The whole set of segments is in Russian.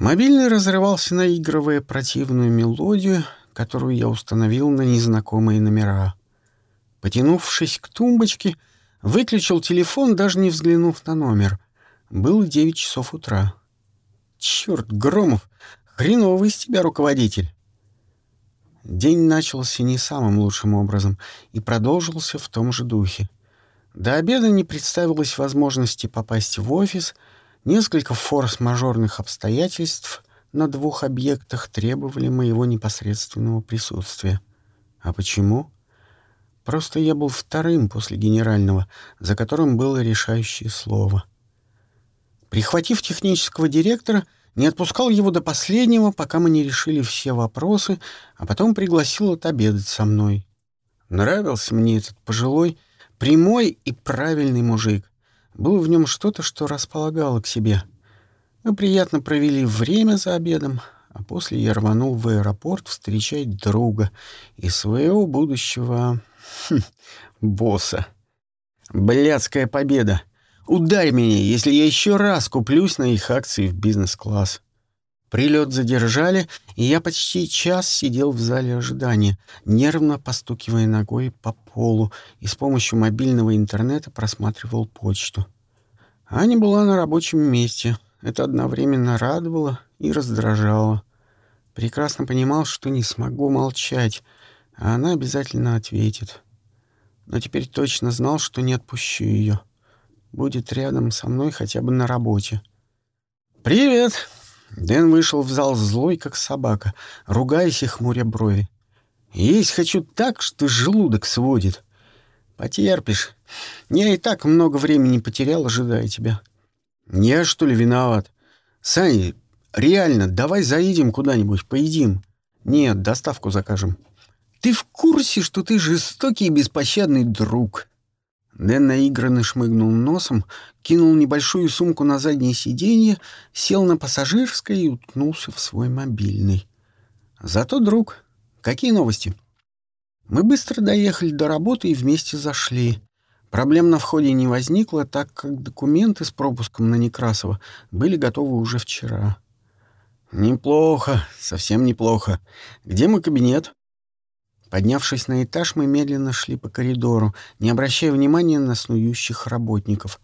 Мобильный разрывался, наигрывая противную мелодию, которую я установил на незнакомые номера. Потянувшись к тумбочке, выключил телефон, даже не взглянув на номер. Было девять часов утра. Черт, Громов, хреновый из тебя руководитель. День начался не самым лучшим образом и продолжился в том же духе. До обеда не представилось возможности попасть в офис, несколько форс-мажорных обстоятельств на двух объектах требовали моего непосредственного присутствия. А почему? Просто я был вторым после генерального, за которым было решающее слово. Прихватив технического директора, не отпускал его до последнего, пока мы не решили все вопросы, а потом пригласил отобедать со мной. Нравился мне этот пожилой, прямой и правильный мужик. Было в нем что-то, что располагало к себе. Мы приятно провели время за обедом, а после я рванул в аэропорт встречать друга и своего будущего... Хм, босса. Блядская победа! Ударь меня, если я еще раз куплюсь на их акции в бизнес-класс. Прилет задержали, и я почти час сидел в зале ожидания, нервно постукивая ногой по полу и с помощью мобильного интернета просматривал почту. Аня была на рабочем месте. Это одновременно радовало и раздражало. Прекрасно понимал, что не смогу молчать, а она обязательно ответит. Но теперь точно знал, что не отпущу ее будет рядом со мной хотя бы на работе. «Привет!» Дэн вышел в зал злой, как собака, ругаясь и хмуря брови. «Есть хочу так, что желудок сводит. Потерпишь. Я и так много времени потерял, ожидая тебя». «Я, что ли, виноват? Саня, реально, давай заедем куда-нибудь, поедим. Нет, доставку закажем». «Ты в курсе, что ты жестокий и беспощадный друг?» Дэн наигранно шмыгнул носом, кинул небольшую сумку на заднее сиденье, сел на пассажирское и уткнулся в свой мобильный. Зато, друг, какие новости? Мы быстро доехали до работы и вместе зашли. Проблем на входе не возникло, так как документы с пропуском на Некрасова были готовы уже вчера. «Неплохо, совсем неплохо. Где мой кабинет?» Поднявшись на этаж, мы медленно шли по коридору, не обращая внимания на снующих работников.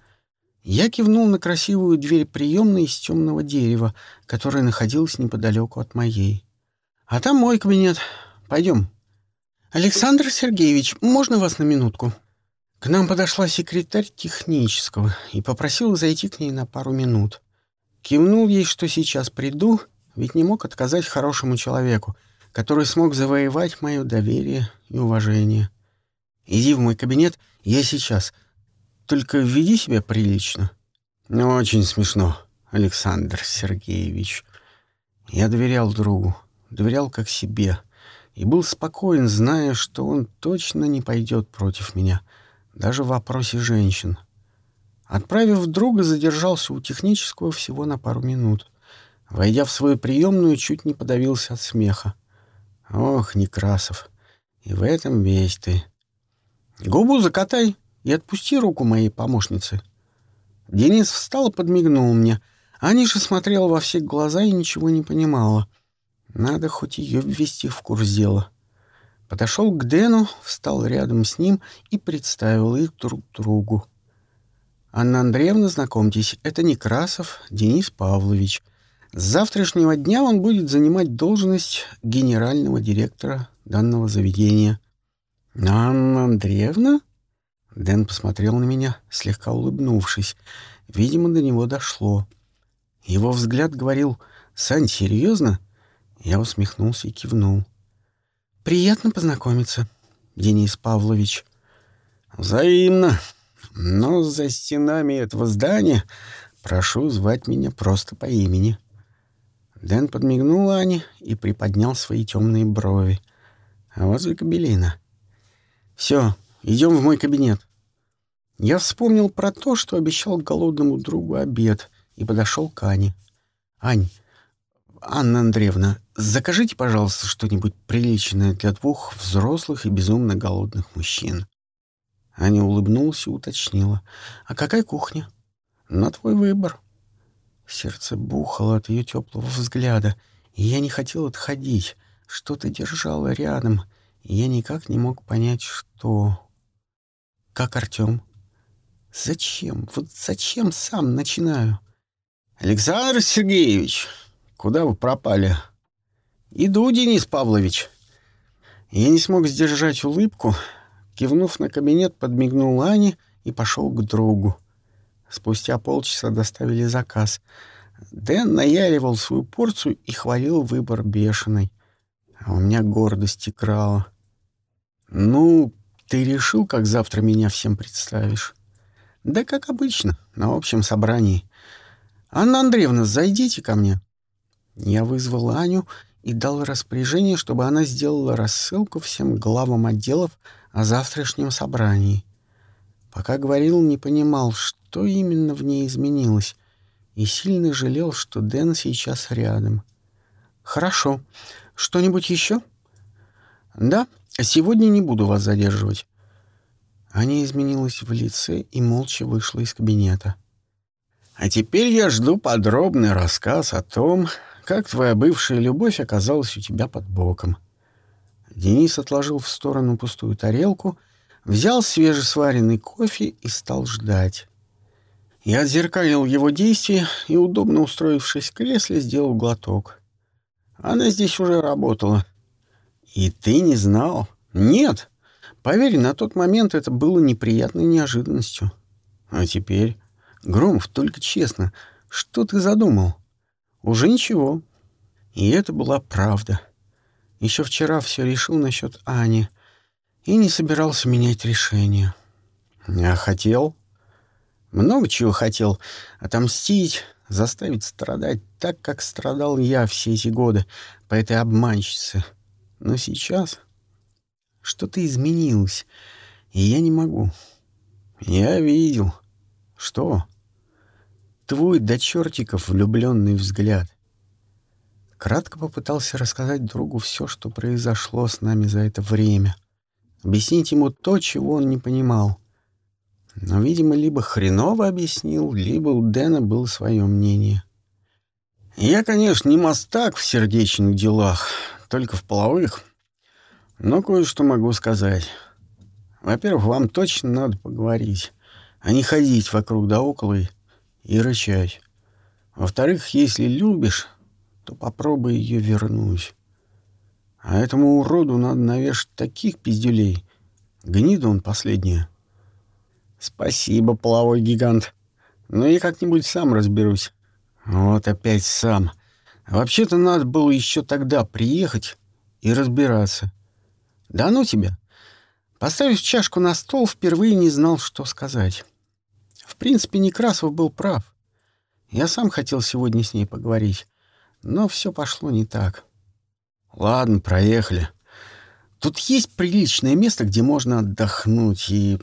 Я кивнул на красивую дверь приемной из темного дерева, которая находилась неподалеку от моей. «А там мой кабинет. Пойдем». «Александр Сергеевич, можно вас на минутку?» К нам подошла секретарь технического и попросила зайти к ней на пару минут. Кивнул ей, что сейчас приду, ведь не мог отказать хорошему человеку, который смог завоевать мое доверие и уважение. Иди в мой кабинет, я сейчас. Только веди себя прилично. Очень смешно, Александр Сергеевич. Я доверял другу, доверял как себе, и был спокоен, зная, что он точно не пойдет против меня, даже в вопросе женщин. Отправив друга, задержался у технического всего на пару минут. Войдя в свою приемную, чуть не подавился от смеха. Ох, Некрасов, и в этом весь ты. Губу закатай и отпусти руку моей помощницы. Денис встал и подмигнул мне. Аниша смотрела во все глаза и ничего не понимала. Надо хоть ее ввести в курс дела. Подошел к Дэну, встал рядом с ним и представил их друг другу. «Анна Андреевна, знакомьтесь, это Некрасов Денис Павлович — с завтрашнего дня он будет занимать должность генерального директора данного заведения. «Анна Андреевна?» Дэн посмотрел на меня, слегка улыбнувшись. Видимо, до него дошло. Его взгляд говорил «Сань, серьезно?» Я усмехнулся и кивнул. «Приятно познакомиться, Денис Павлович». «Взаимно. Но за стенами этого здания прошу звать меня просто по имени». Дэн подмигнул Ане и приподнял свои темные брови. А вот закабелина. «Все, идем в мой кабинет». Я вспомнил про то, что обещал голодному другу обед, и подошел к Ане. «Ань, Анна Андреевна, закажите, пожалуйста, что-нибудь приличное для двух взрослых и безумно голодных мужчин». Аня улыбнулась и уточнила. «А какая кухня?» «На твой выбор». Сердце бухало от ее теплого взгляда, и я не хотел отходить. Что-то держало рядом, и я никак не мог понять, что... Как Артем? Зачем? Вот зачем сам начинаю? Александр Сергеевич, куда вы пропали? Иду, Денис Павлович. Я не смог сдержать улыбку, кивнув на кабинет, подмигнул Ане и пошел к другу. Спустя полчаса доставили заказ. Дэн наяривал свою порцию и хвалил выбор бешеный. А у меня гордость играла. «Ну, ты решил, как завтра меня всем представишь?» «Да как обычно, на общем собрании. Анна Андреевна, зайдите ко мне». Я вызвал Аню и дал распоряжение, чтобы она сделала рассылку всем главам отделов о завтрашнем собрании. Пока говорил, не понимал, что именно в ней изменилось, и сильно жалел, что Дэн сейчас рядом. «Хорошо. Что-нибудь еще?» «Да, сегодня не буду вас задерживать». Аня изменилась в лице и молча вышла из кабинета. «А теперь я жду подробный рассказ о том, как твоя бывшая любовь оказалась у тебя под боком». Денис отложил в сторону пустую тарелку взял свежесваренный кофе и стал ждать. Я отзеркалил его действия и, удобно устроившись в кресле, сделал глоток. Она здесь уже работала. И ты не знал? Нет. Поверь, на тот момент это было неприятной неожиданностью. А теперь... Громов, только честно, что ты задумал? Уже ничего. И это была правда. Еще вчера все решил насчет Ани и не собирался менять решение. Я хотел, много чего хотел, отомстить, заставить страдать так, как страдал я все эти годы по этой обманщице. Но сейчас что-то изменилось, и я не могу. Я видел. Что? Твой до чертиков влюбленный взгляд. Кратко попытался рассказать другу все, что произошло с нами за это время — объяснить ему то, чего он не понимал. Но, видимо, либо хреново объяснил, либо у Дэна было свое мнение. «Я, конечно, не мастак в сердечных делах, только в половых, но кое-что могу сказать. Во-первых, вам точно надо поговорить, а не ходить вокруг да около и, и рычать. Во-вторых, если любишь, то попробуй ее вернуть. А этому уроду надо навешать таких пиздюлей. Гнида он последняя. Спасибо, половой гигант. Но я как-нибудь сам разберусь. Вот опять сам. Вообще-то надо было еще тогда приехать и разбираться. Да ну тебя. Поставив чашку на стол, впервые не знал, что сказать. В принципе, Некрасов был прав. Я сам хотел сегодня с ней поговорить, но все пошло не так. Ладно, проехали. Тут есть приличное место, где можно отдохнуть, и...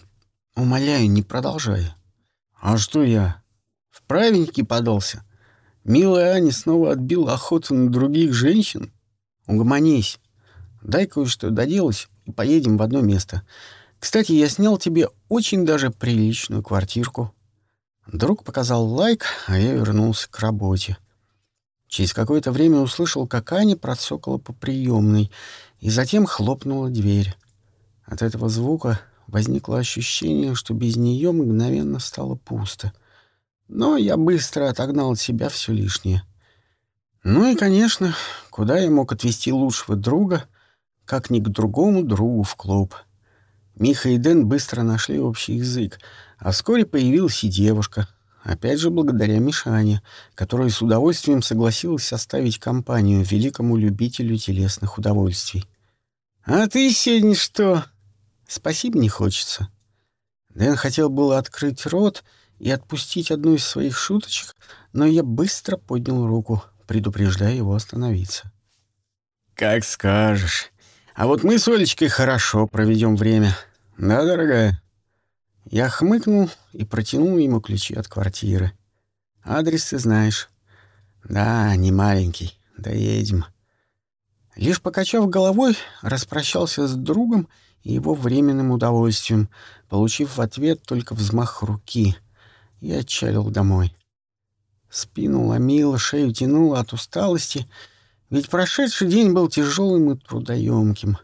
Умоляю, не продолжай. А что я? В правенники подался? Милая Аня снова отбила охоту на других женщин? Угомонись. Дай кое-что доделать, и поедем в одно место. Кстати, я снял тебе очень даже приличную квартирку. Друг показал лайк, а я вернулся к работе. Через какое-то время услышал, как Аня процокала по приемной, и затем хлопнула дверь. От этого звука возникло ощущение, что без нее мгновенно стало пусто. Но я быстро отогнал от себя все лишнее. Ну и, конечно, куда я мог отвезти лучшего друга, как ни к другому другу в клуб. Миха и Дэн быстро нашли общий язык, а вскоре появилась и девушка — Опять же, благодаря Мишане, которая с удовольствием согласилась составить компанию великому любителю телесных удовольствий. «А ты сегодня что?» «Спасибо не хочется». Дэн хотел было открыть рот и отпустить одну из своих шуточек, но я быстро поднял руку, предупреждая его остановиться. «Как скажешь. А вот мы с Олечкой хорошо проведем время. Да, дорогая?» Я хмыкнул и протянул ему ключи от квартиры. «Адрес ты знаешь». «Да, не маленький. Доедем». Лишь покачав головой, распрощался с другом и его временным удовольствием, получив в ответ только взмах руки, и отчалил домой. Спину ломило, шею тянуло от усталости, ведь прошедший день был тяжелым и трудоемким.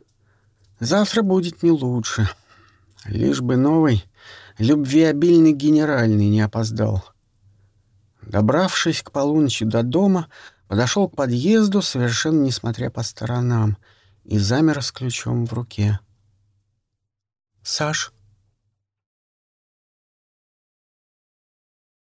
Завтра будет не лучше. Лишь бы новый, любвеобильный генеральный не опоздал. Добравшись к полуночи до дома, подошел к подъезду, совершенно не смотря по сторонам, и замер с ключом в руке. «Саш,